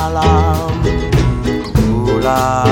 malam bulan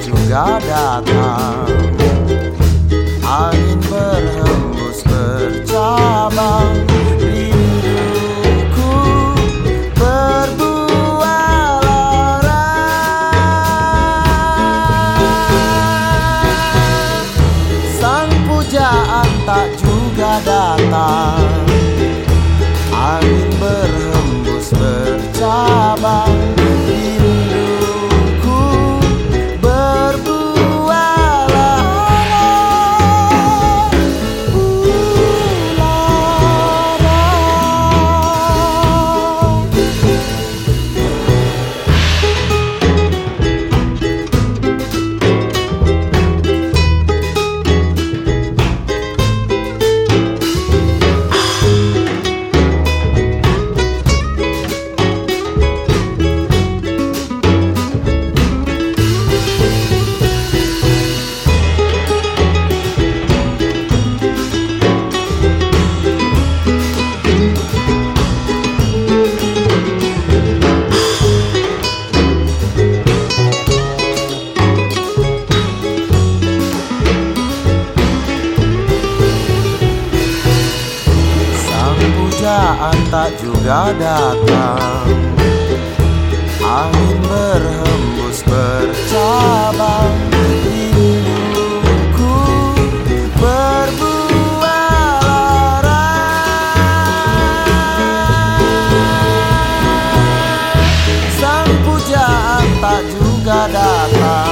juga datang Angin berhembus bercabang Rinduku berbuah lara Sang pujaan tak juga datang. Hujan tak juga datang. Angin berhembus bercabang Rinduku berbuah larang Sang pujaan tak juga datang.